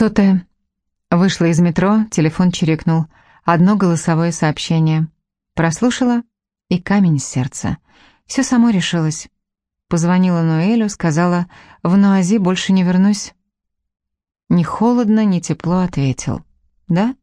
Сотая. Вышла из метро, телефон чирикнул. Одно голосовое сообщение. Прослушала, и камень с сердца. Все само решилось. Позвонила Ноэлю, сказала, в Нуази больше не вернусь. Ни холодно, ни тепло ответил. Да?